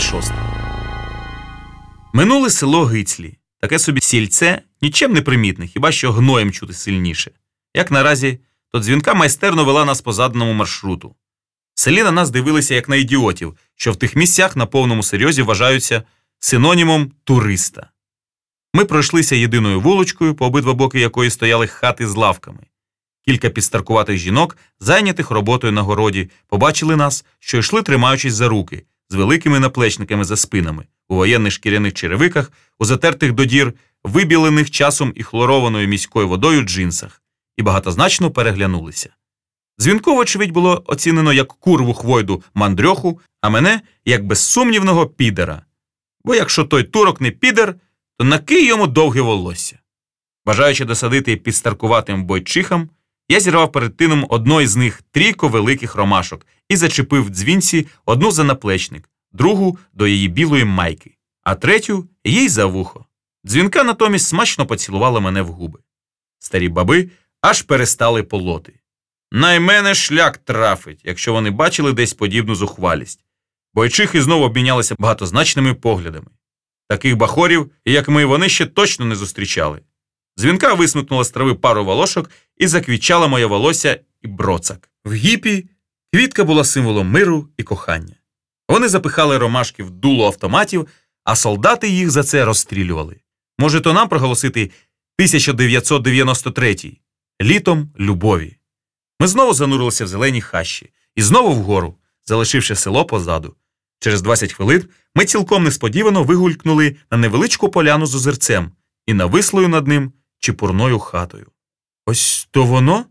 Глава 6. Минуле село Гицлі. Таке собі сільце нічим не примітне, хіба що гноєм чути сильніше. Як наразі, то дзвінка майстерно вела нас по заданому маршруту. В селі на нас дивилися як на ідіотів, що в тих місцях на повному серйозі вважаються синонімом туриста. Ми пройшлися єдиною вулочкою, по обидва боки якої стояли хати з лавками. Кілька підстаркуватих жінок, зайнятих роботою на городі, побачили нас, що йшли, тримаючись за руки, з великими наплечниками за спинами, у воєнних шкіряних черевиках, у затертих до дір, вибілених часом і хлорованою міською водою джинсах, і багатозначно переглянулися. Дзвінков, очевидь, було оцінено як курву хвойду мандрьоху, а мене як безсумнівного підера. Бо якщо той турок не підер, то накий йому довге волосся. Бажаючи досадити підстаркуватим бойчихам, я зірвав перед тином одної з них трійко великих ромашок і зачепив дзвінці одну за наплечник, другу до її білої майки, а третю їй за вухо. Дзвінка натомість смачно поцілувала мене в губи. Старі баби аж перестали полоти. Наймене шлях трафить, якщо вони бачили десь подібну зухвалість. Бойчихи знову обмінялися багатозначними поглядами. Таких бахорів, як ми, вони ще точно не зустрічали. Дзвінка висмикнула з трави пару волошок і заквічала моє волосся і броцак. В гіпі квітка була символом миру і кохання. Вони запихали ромашки в дуло автоматів, а солдати їх за це розстрілювали. Може, то нам проголосити 1993 літом любові. Ми знову занурилися в зелені хащі і знову вгору, залишивши село позаду. Через 20 хвилин ми цілком несподівано вигулькнули на невеличку поляну з озерцем і навислою над ним чепурною хатою. Ось то воно?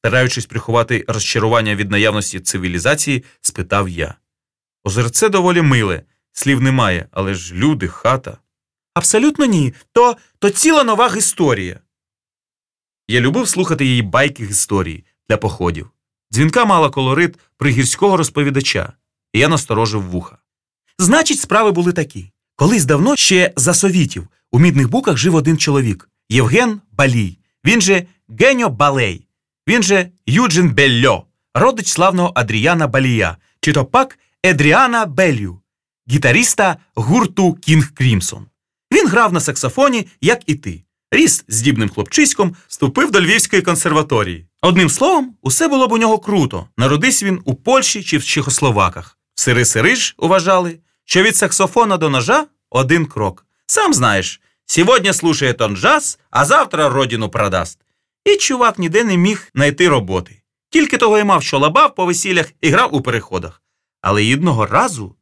Стараючись приховати розчарування від наявності цивілізації, спитав я. Озерце доволі миле, слів немає, але ж люди, хата. Абсолютно ні. То, то ціла нова історія. Я любив слухати її байки історії для походів. Дзвінка мала колорит пригірського розповідача, і я насторожив вуха. Значить, справи були такі. Колись давно ще за совітів у мідних буках жив один чоловік Євген Балій. Він же Геньо Балей, він же Юджин Бельо, родич славного Адріяна Балія, чи то пак Едріана Белью, гітаріста гурту Кінг Крімсон. Він грав на саксофоні, як і ти. Ріс здібним хлопчиськом, вступив до Львівської консерваторії. Одним словом, усе було б у нього круто. Народись він у Польщі чи в Чехословаках. Сири Сириж уважали, що від саксофона до ножа один крок. Сам знаєш, сьогодні слушає он джаз, а завтра родину продасть. І чувак ніде не міг знайти роботи. Тільки того й мав, що лабав по весіллях і грав у переходах. Але одного разу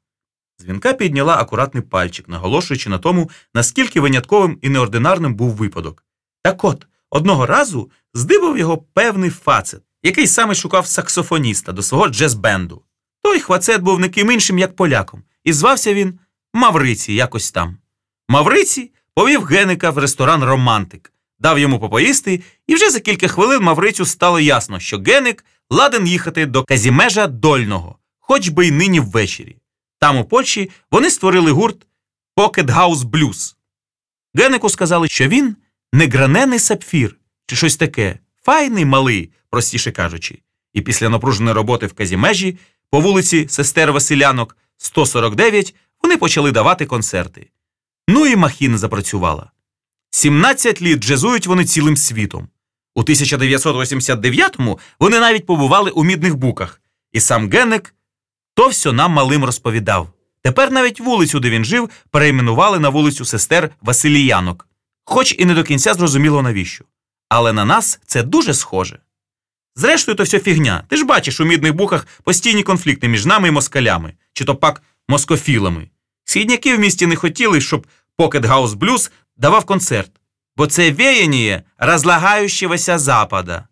дзвінка підняла акуратний пальчик, наголошуючи на тому, наскільки винятковим і неординарним був випадок. Так от, одного разу здибав його певний фацет, який саме шукав саксофоніста до свого джез-бенду. Той хвацет був не ким іншим, як поляком, і звався він Мавриці, якось там. Мавриці повів Геника в ресторан Романтик, дав йому попоїсти, і вже за кілька хвилин Маврицю стало ясно, що Геник ладен їхати до Казімежа Дольного, хоч би й нині ввечері. Там, у Польщі, вони створили гурт Pocket House Blues. Генику сказали, що він не гранений сапфір чи щось таке, файний малий, простіше кажучи. І після напруженої роботи в Казімежі по вулиці Сестер Василянок 149 вони почали давати концерти. Ну і махіна запрацювала. 17 літ джезують вони цілим світом. У 1989-му вони навіть побували у мідних буках, і сам Генник то все нам малим розповідав. Тепер навіть вулицю, де він жив, перейменували на вулицю сестер Василіянок, хоч і не до кінця зрозуміло навіщо. Але на нас це дуже схоже. Зрештою, то все фігня. Ти ж бачиш у мідних буках постійні конфлікти між нами і москалями, чи то пак москофілами. Східняки в місті не хотіли, щоб Pocket House Blues давав концерт, бо це веяння розлагаючогося запада.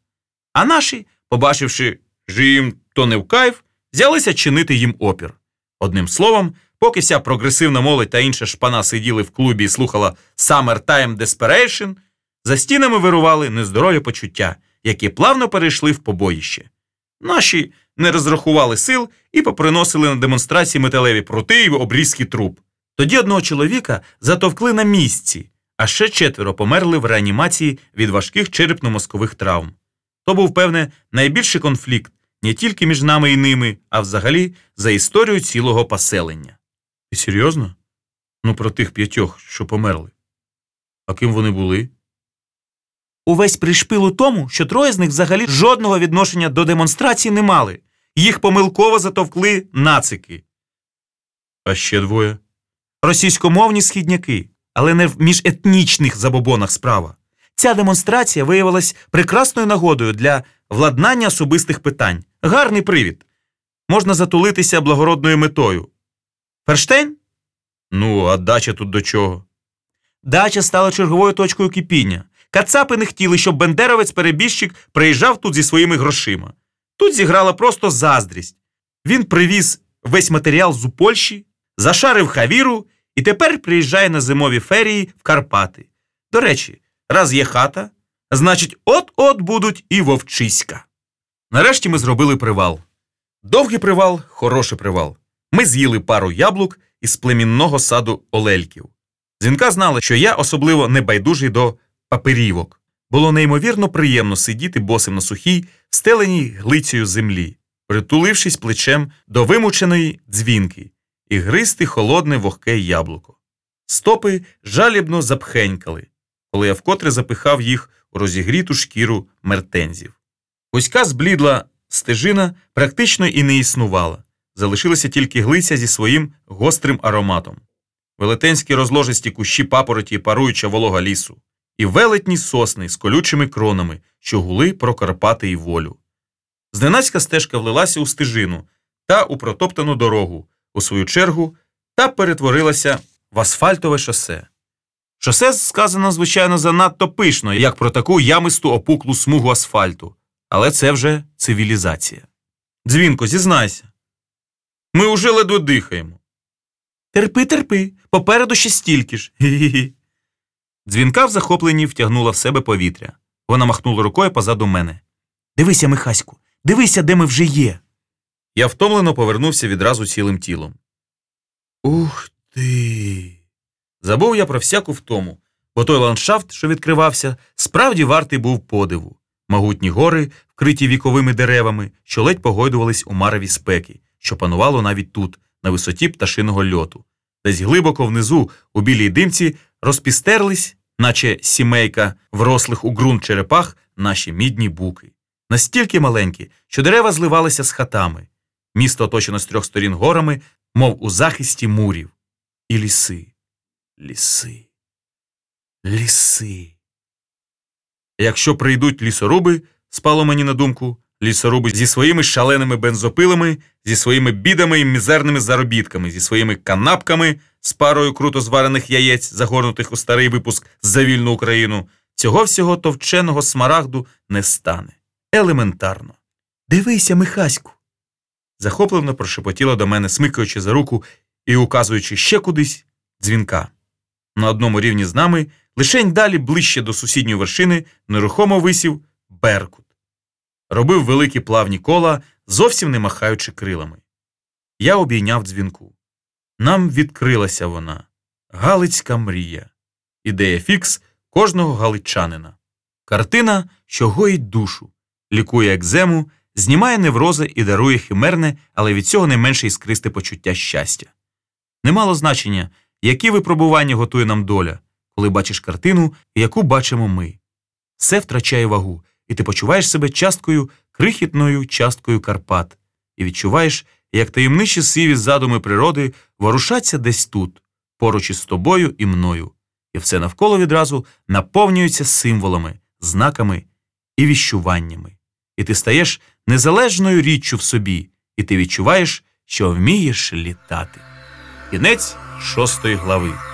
А наші, побачивши, що їм то не в кайф, взялися чинити їм опір. Одним словом, поки вся прогресивна молодь та інша шпана сиділи в клубі і слухала Summertime Desperation, за стінами вирували нездорові почуття, які плавно перейшли в побоїще. Наші не розрахували сил і поприносили на демонстрації металеві прути й обрізки труб. Тоді одного чоловіка затовкли на місці, а ще четверо померли в реанімації від важких черепно-мозкових травм. То був, певне, найбільший конфлікт не тільки між нами і ними, а взагалі за історію цілого поселення. І серйозно? Ну, про тих п'ятьох, що померли. А ким вони були? Увесь пришпил у тому, що троє з них взагалі жодного відношення до демонстрації не мали. Їх помилково затовкли нацики. А ще двоє. Російськомовні східняки, але не в міжетнічних забобонах справа. Ця демонстрація виявилась прекрасною нагодою для владнання особистих питань. Гарний привід. Можна затулитися благородною метою. Ферштейн? Ну, а дача тут до чого? Дача стала черговою точкою кипіння. Кацапи не хотіли, щоб бендеровець-перебіжчик приїжджав тут зі своїми грошима. Тут зіграла просто заздрість. Він привіз весь матеріал з Польщі, зашарив хавіру і тепер приїжджає на зимові ферії в Карпати. До речі, раз є хата, значить, от-от будуть і вовчиська. Нарешті ми зробили привал. Довгий привал, хороший привал. Ми з'їли пару яблук із племінного саду Олельків. Дзвінка знала, що я особливо не байдужий до паперівок. Було неймовірно приємно сидіти босим на сухій, стеленій глицею землі, притулившись плечем до вимученої дзвінки і гристи холодне вогке яблуко. Стопи жалібно запхенькали, коли я вкотре запихав їх у розігріту шкіру мертензів. Вузька зблідла стежина практично і не існувала. Залишилася тільки глиця зі своїм гострим ароматом, велетенські розложисті кущі папороті паруюча волога лісу, і велетні сосни з колючими кронами, що гули про Карпати і волю. Зненацька стежка влилася у стежину та у протоптану дорогу, у свою чергу, та перетворилася в асфальтове шосе. Шосе сказано, звичайно, занадто пишно, як про таку ямисту опуклу смугу асфальту, але це вже цивілізація. Дзвінко, зізнайся. Ми уже ледве дихаємо. Терпи, терпи, попереду ще стільки ж. Гі-гі-гі. Дзвінка в захопленні втягнула в себе повітря. Вона махнула рукою позаду мене. Дивися, Михаську, дивися, де ми вже є. Я втомлено повернувся відразу цілим тілом. Ух ти. Забув я про всяку втому, бо той ландшафт, що відкривався, справді вартий був подиву. Могутні гори, вкриті віковими деревами, що ледь погойдувались у мареві спеки, що панувало навіть тут, на висоті пташиного льоту. Десь глибоко внизу, у білій димці, розпістерлись, наче сімейка врослих у ґрунт черепах, наші мідні буки. Настільки маленькі, що дерева зливалися з хатами. Місто оточено з трьох сторін горами, мов у захисті мурів. І ліси, ліси, ліси. Якщо прийдуть лісоруби, спало мені на думку, лісоруби зі своїми шаленими бензопилами, зі своїми бідами і мізерними заробітками, зі своїми канапками з парою круто зварених яєць, загорнутих у старий випуск за вільну Україну, цього всього товченого смарагду не стане. Елементарно. Дивися, Михаську. Захоплено прошепотіла до мене, смикаючи за руку і указуючи ще кудись дзвінка. На одному рівні з нами, лишень далі ближче до сусідньої вершини, нерухомо висів Беркут. Робив великі плавні кола, зовсім не махаючи крилами. Я обійняв дзвінку. Нам відкрилася вона Галицька мрія. Ідея фікс кожного галичанина. Картина, що гоїть душу, лікує екзему, знімає неврози і дарує химерне, але від цього не менше іскристе почуття щастя. Немало значення, які випробування готує нам доля, коли бачиш картину, яку бачимо ми. Все втрачає вагу, і ти почуваєш себе часткою, крихітною часткою Карпат, і відчуваєш, як таємничі сиві задуми природи ворушаться десь тут, поруч із тобою і мною, і все навколо відразу наповнюється символами, знаками і віщуваннями. І ти стаєш незалежною річчю в собі, і ти відчуваєш, що вмієш літати. Кінець шостої глави.